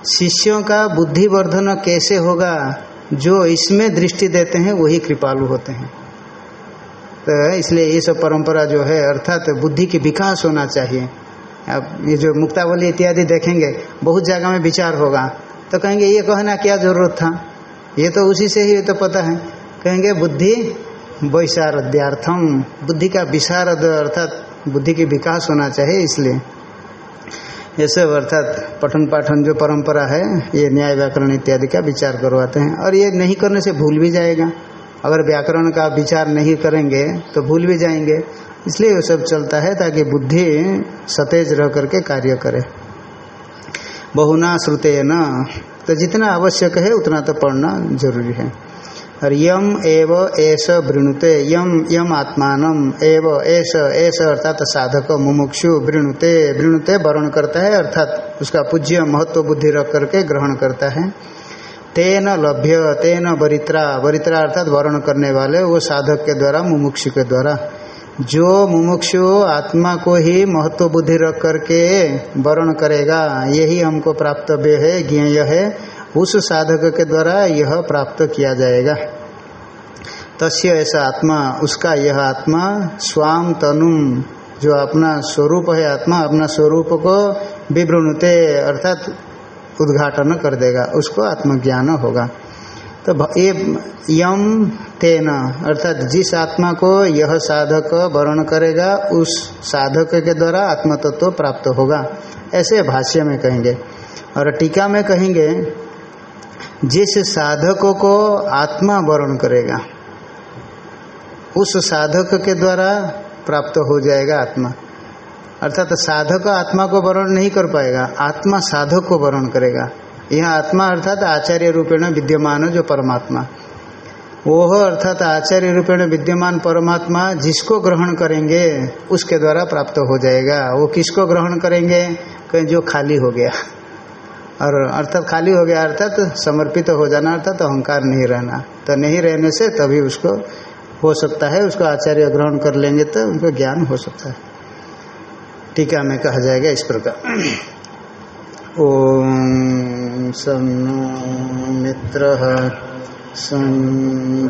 शिष्यों का बुद्धिवर्धन कैसे होगा, जो इसमें दृष्टि देते हैं, वही कृपालु होते हैं। तो इसलिए ये सब परंपरा जो है, अर्थात तो बुद्धि की विकास होना चाहिए। अब ये जो मुक्तावली इत्यादि देखेंगे, बहुत जगह में विचार होगा। तो कहेंगे, ये कहना क्या ज़रूरत था? ये तो उसी से ही तो पता है। कहेंगे बुद्धि वैशारद्यार्थम बुद्धि का विशारद अर्थात बुद्धि की विकास होना चाहिए इसलिए। ये सब अर्थात पठन पाठन जो परंपरा है, ये न्याय व्याकरण इत्यादि का विचार करवाते हैं। और ये नहीं करने से भूल भी जाएगा। अगर व्याकरण का विचार नहीं करेंगे तो भूल भी जाएँगे। इसलिए वो सब चलता है ताकि बुद्धि सतेज रह करके कार्य करे। बहुना श्रुते न तो जितना आवश्यक है, उतना तो पढ़ना ज़रूरी है। और यम एव ऐस वृणुते, यम यम आत्मान एव ऐस ऐस अर्थात साधक, मुमुक्षु वृणुते वृणुते वर्ण करता है, अर्थात उसका पूज्य महत्व बुद्धि रख करके ग्रहण करता है। तेन लभ्य, तेन वरित्रा वरित्रा अर्थात वर्ण करने वाले, वो साधक के द्वारा, मुमुक्षु के द्वारा। जो मुमुक्षु आत्मा को ही महत्व बुद्धि रख करके वर्ण करेगा, यही हमको प्राप्तव्य है, ज्ञेय है। उस साधक के द्वारा यह प्राप्त किया जाएगा। तस्य ऐसा आत्मा, उसका यह आत्मा, स्वाम तनुम, जो अपना स्वरूप है आत्मा, अपना स्वरूप को विवृणुते, अर्थात उद्घाटन कर देगा, उसको आत्मज्ञान होगा। तो ये यम तेना, अर्थात जिस आत्मा को यह साधक वर्ण करेगा, उस साधक के द्वारा आत्म तत्व तो प्राप्त होगा। ऐसे भाष्य में कहेंगे। और टीका में कहेंगे, जिस साधकों को आत्मा वर्ण करेगा, उस साधक के द्वारा प्राप्त हो जाएगा आत्मा। अर्थात साधक आत्मा को वर्ण नहीं कर पाएगा, आत्मा साधक को वर्ण करेगा। यह आत्मा अर्थात आचार्य रूपेण विद्यमान जो परमात्मा। वो अर्थात आचार्य रूपेण विद्यमान परमात्मा जिसको ग्रहण करेंगे, उसके द्वारा प्राप्त हो जाएगा। वो किसको ग्रहण करेंगे? कहीं जो खाली हो गया। और अर्थात खाली हो गया अर्थात समर्पित हो जाना अर्थात अहंकार नहीं रहना। तो नहीं रहने से तभी उसको हो सकता है, उसको आचार्य ग्रहण कर लेंगे तो उनको ज्ञान हो सकता है। टीका में कहा जाएगा इस प्रकार। ओम सम मित्र संग